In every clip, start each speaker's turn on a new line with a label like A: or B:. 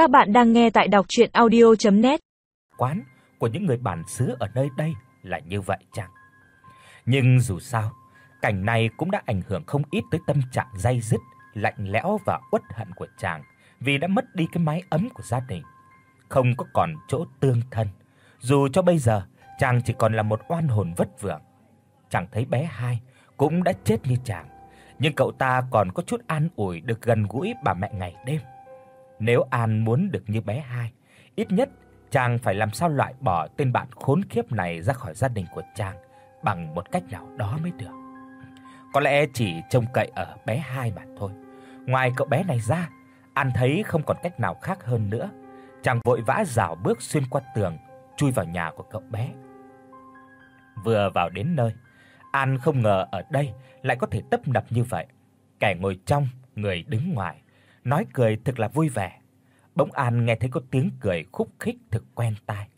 A: Các bạn đang nghe tại đọc audio net
B: Quán của những người bản xứ ở nơi đây là như vậy chăng? Nhưng dù sao, cảnh này cũng đã ảnh hưởng không ít tới tâm trạng day dứt, lạnh lẽo và uất hận của chàng vì đã mất đi cái mái ấm của gia đình, không có còn chỗ tương thân. Dù cho bây giờ chàng chỉ còn là một oan hồn vất vưởng. Chàng thấy bé hai cũng đã chết như chàng, nhưng cậu ta còn có chút an ủi được gần gũi bà mẹ ngày đêm. Nếu An muốn được như bé hai, ít nhất chàng phải làm sao loại bỏ tên bạn khốn kiếp này ra khỏi gia đình của chàng bằng một cách nào đó mới được. Có lẽ chỉ trông cậy ở bé hai mà thôi. Ngoài cậu bé này ra, An thấy không còn cách nào khác hơn nữa. Chàng vội vã rảo bước xuyên qua tường, chui vào nhà của cậu bé. Vừa vào đến nơi, An không ngờ ở đây lại có thể tấp nập như vậy. Kẻ ngồi trong, người đứng ngoài, nói cười thực là vui vẻ. Bỗng An nghe thấy có tiếng cười khúc khích thực quen tai.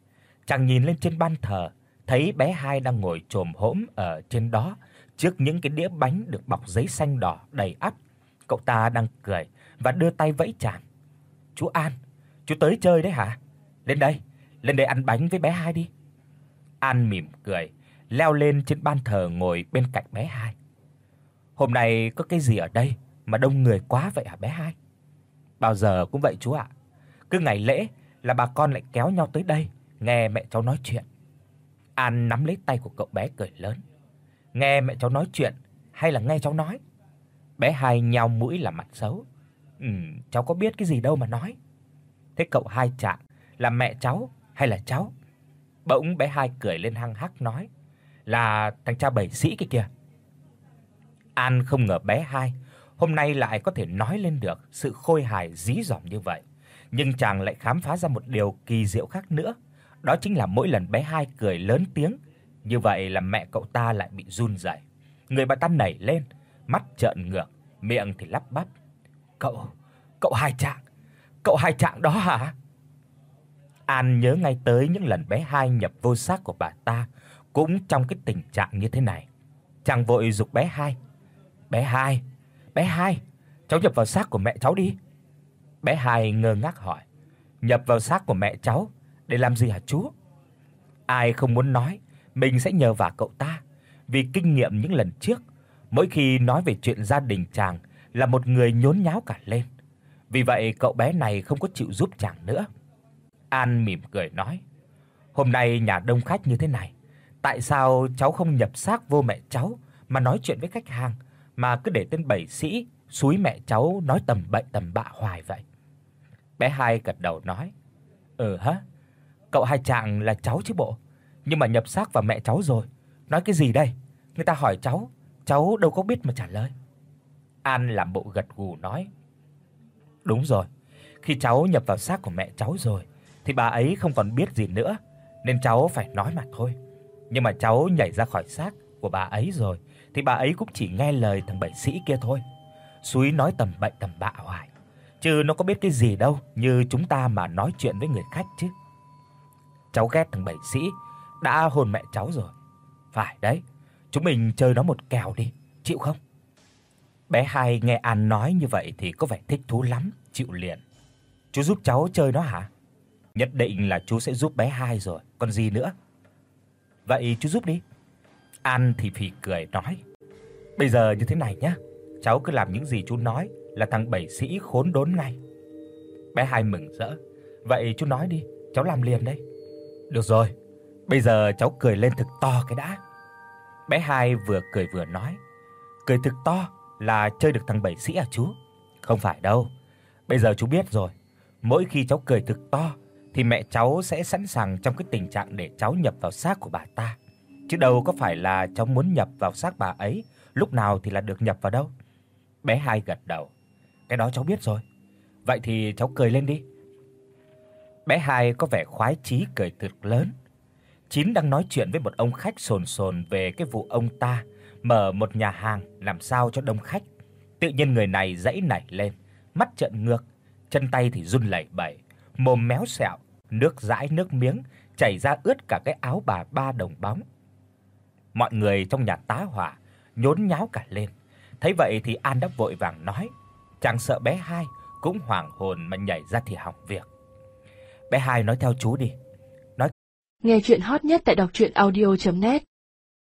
B: Chàng nhìn lên trên ban thờ, thấy bé hai đang ngồi chồm hổm ở trên đó, trước những cái đĩa bánh được bọc giấy xanh đỏ đầy ắp. Cậu ta đang cười và đưa tay vẫy chàng. "Chú An, chú tới chơi đấy hả? Lên đây, lên đây ăn bánh với bé hai đi." An mỉm cười, leo lên trên ban thờ ngồi bên cạnh bé hai. "Hôm nay có cái gì ở đây mà đông người quá vậy hả bé hai?" Bao giờ cũng vậy chú ạ. Cứ ngày lễ là bà con lại kéo nhau tới đây nghe mẹ cháu nói chuyện. An nắm lấy tay của cậu bé cười lớn. Nghe mẹ cháu nói chuyện hay là nghe cháu nói? Bé hai nhao mũi là mặt xấu. Ừ, cháu có biết cái gì đâu mà nói. Thế cậu hai trạng là mẹ cháu hay là cháu? Bỗng bé hai cười lên hăng hắc nói, là thằng cha bảy sĩ kia kìa. An không ngờ bé hai hôm nay lại có thể nói lên được sự khôi hài dí dỏm như vậy. Nhưng chàng lại khám phá ra một điều kỳ diệu khác nữa, đó chính là mỗi lần bé hai cười lớn tiếng, như vậy là mẹ cậu ta lại bị run rẩy. Người bà ta nảy lên, mắt trợn ngược, miệng thì lắp bắp. "Cậu, cậu hai trạng, cậu hai trạng đó hả?" An nhớ ngay tới những lần bé hai nhập vô xác của bà ta cũng trong cái tình trạng như thế này. Chàng vội dục bé hai. "Bé hai, Bé hai, cháu nhập vào xác của mẹ cháu đi." Bé hai ngơ ngác hỏi, "Nhập vào xác của mẹ cháu để làm gì hả chú?" Ai không muốn nói, mình sẽ nhờ vả cậu ta, vì kinh nghiệm những lần trước, mỗi khi nói về chuyện gia đình chàng là một người nhốn nháo cả lên. Vì vậy cậu bé này không có chịu giúp chàng nữa. An mỉm cười nói: "Hôm nay nhà đông khách như thế này, tại sao cháu không nhập xác vô mẹ cháu mà nói chuyện với khách hàng?" Mà cứ để tên bảy sĩ xúi mẹ cháu nói tầm bậy tầm bạ hoài vậy. Bé hai gật đầu nói: "Ừ hả? Cậu hai chàng là cháu chứ bộ, nhưng mà nhập xác vào mẹ cháu rồi, nói cái gì đây? Người ta hỏi cháu, cháu đâu có biết mà trả lời." An làm bộ gật gù nói: "Đúng rồi, khi cháu nhập vào xác của mẹ cháu rồi thì bà ấy không còn biết gì nữa, nên cháu phải nói mà thôi. Nhưng mà cháu nhảy ra khỏi xác của bà ấy rồi thì bà ấy cũng chỉ nghe lời thằng bệnh sĩ kia thôi. Súi nói tầm bậy tầm bạ hoài, chứ nó có biết cái gì đâu, như chúng ta mà nói chuyện với người khách chứ. Cháu ghét thằng bệnh sĩ đã hôn mẹ cháu rồi. Phải đấy, chúng mình chơi nó một kèo đi, chịu không? Bé Hai nghe An nói như vậy thì có vẻ thích thú lắm, chịu liền. Chú giúp cháu chơi nó hả? Nhất định là chú sẽ giúp bé Hai rồi, còn gì nữa. Vậy chú giúp đi. An thì phì cười nói: "Bây giờ như thế này nhá, cháu cứ làm những gì chú nói là thằng bảy sĩ khốn đốn ngay." Bé Hai mừng rỡ: "Vậy chú nói đi, cháu làm liền đây." "Được rồi, bây giờ cháu cười lên thực to cái đã." Bé Hai vừa cười vừa nói: "Cười thực to là chơi được thằng bảy sĩ à chú?" "Không phải đâu. Bây giờ chú biết rồi, mỗi khi cháu cười thực to thì mẹ cháu sẽ sẵn sàng trong cái tình trạng để cháu nhập vào xác của bà ta chứ đâu có phải là cháu muốn nhập vào xác bà ấy, lúc nào thì là được nhập vào đâu." Bé Hai gật đầu. "Cái đó cháu biết rồi. Vậy thì cháu cười lên đi." Bé Hai có vẻ khoái chí cười thật lớn. Chín đang nói chuyện với một ông khách sồn sồn về cái vụ ông ta mở một nhà hàng làm sao cho đông khách. Tự nhiên người này dãy nảy lên, mắt trợn ngược, chân tay thì run lẩy bẩy, mồm méo xẹo, nước dãi nước miếng chảy ra ướt cả cái áo bà ba đồng bóng. Mọi người trong nhà tá hỏa nhốn nháo cả lên. Thấy vậy thì An đáp vội vàng nói, chàng sợ bé Hai cũng hoảng hồn mà nhảy ra thì hỏng việc. Bé Hai nói theo chú đi.
C: Nói Nghe truyện hot nhất tại doctruyenaudio.net